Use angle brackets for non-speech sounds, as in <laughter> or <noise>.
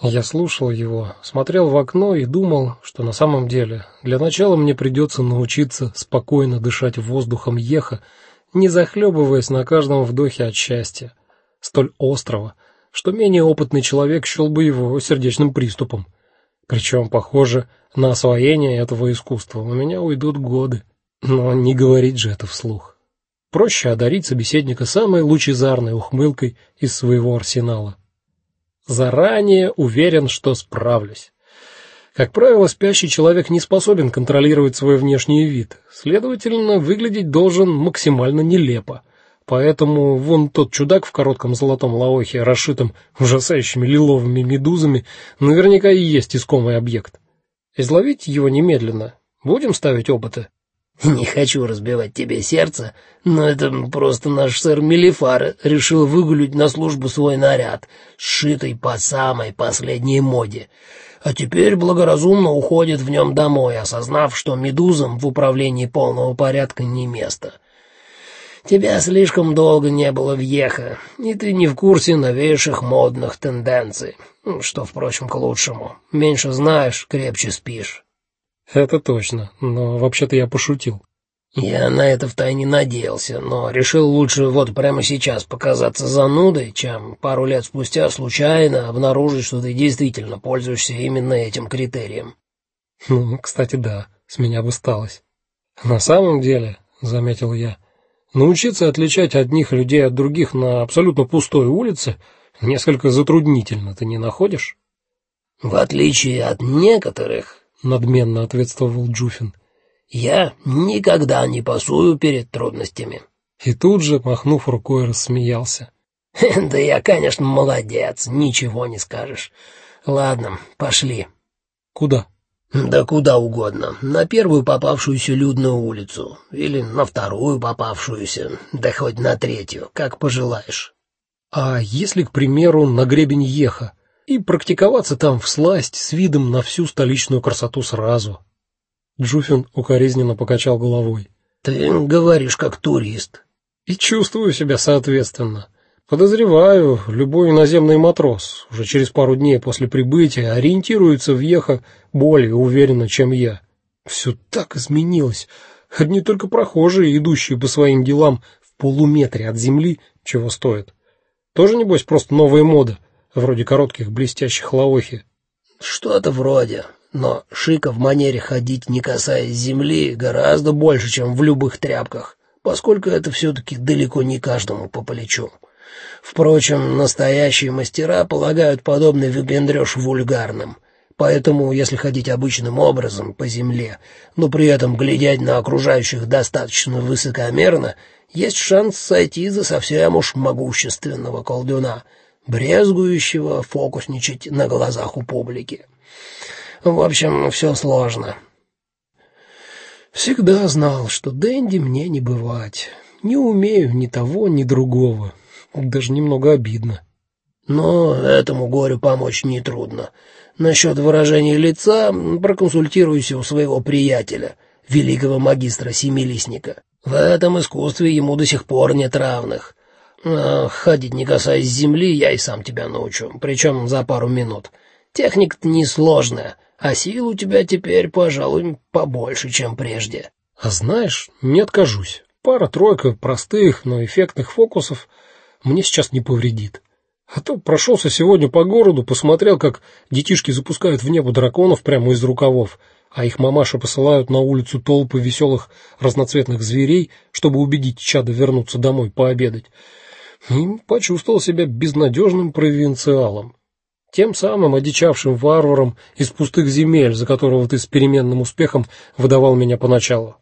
Я слушал его, смотрел в окно и думал, что на самом деле для начала мне придется научиться спокойно дышать воздухом Еха, не захлебываясь на каждом вдохе от счастья, столь острого, что менее опытный человек счел бы его сердечным приступом. Причем, похоже, на освоение этого искусства у меня уйдут годы. Но не говорить же это вслух. Проще одарить собеседника самой лучезарной ухмылкой из своего арсенала. Заранее уверен, что справлюсь. Как правило, спящий человек не способен контролировать свой внешний вид. Следовательно, выглядеть должен максимально нелепо. Поэтому вон тот чудак в коротком золотом лаохе, расшитом ужасающими лиловыми медузами, наверняка и есть искомый объект. Изловить его немедленно. Будем ставить опыты. <laughs> Не хочу разбивать тебе сердце, но это просто наш сэр Мелифар решил выгулить на службу свой наряд, сшитый по самой последней моде. А теперь благоразумно уходит в нем домой, осознав, что медузам в управлении полного порядка не место. Тебя слишком долго не было в Еха, и ты не в курсе новейших модных тенденций, что, впрочем, к лучшему. Меньше знаешь, крепче спишь. Это точно, но вообще-то я пошутил. Я на это втайне надеялся, но решил лучше вот прямо сейчас показаться занудой, чем пару лет спустя случайно обнаружить, что ты действительно пользуешься именно этим критерием. Ну, кстати, да, с меня бы сталось. На самом деле, заметил я, научиться отличать одних людей от других на абсолютно пустой улице несколько затруднительно, ты не находишь? В отличие от некоторых, надменно ответствовал Джуфин. Я никогда не пасую перед трудностями. И тут же, махнув рукой, рассмеялся. Да я, конечно, молодец, ничего не скажешь. Ладно, пошли. Куда? Да куда угодно. На первую попавшуюся людную улицу или на вторую попавшуюся, да хоть на третью, как пожелаешь. А если, к примеру, на гребень Еха? И практиковаться там всласть с видом на всю столичную красоту сразу. Джуфин укоризненно покачал головой. Ты говоришь как турист. И чувствую себя соответственно. Подозреваю, любой иноземный матрос уже через пару дней после прибытия ориентируется в Еха более уверенно, чем я. Все так изменилось. Одни только прохожие, идущие по своим делам в полуметре от земли, чего стоит. Тоже небось просто новая мода вроде коротких блестящих лаохи. Что-то вроде, но шика в манере ходить, не касаясь земли, гораздо больше, чем в любых тряпках, поскольку это все таки далеко не каждому по плечу. Впрочем, настоящие мастера полагают подобный выпендрёж вульгарным. Поэтому, если ходить обычным образом по земле, но при этом глядеть на окружающих достаточно высокомерно, есть шанс сойти за совсем уж могущественного колдуна, брезгующего фокусничать на глазах у публики. В общем, все сложно. Всегда знал, что Дэнди мне не бывать. Не умею ни того, ни другого. Даже немного обидно. Но этому горю помочь не трудно. Насчет выражения лица проконсультируйся у своего приятеля, великого магистра Семилистника. В этом искусстве ему до сих пор нет равных. А, ходить не касаясь земли, я и сам тебя научу, причем за пару минут. Техника-то несложная, а сил у тебя теперь, пожалуй, побольше, чем прежде. А знаешь, не откажусь. Пара-тройка простых, но эффектных фокусов мне сейчас не повредит. А то прошелся сегодня по городу, посмотрел, как детишки запускают в небо драконов прямо из рукавов, а их мамаши посылают на улицу толпы веселых разноцветных зверей, чтобы убедить чада вернуться домой пообедать и почувствовал себя безнадежным провинциалом, тем самым одичавшим варваром из пустых земель, за которого ты с переменным успехом выдавал меня поначалу.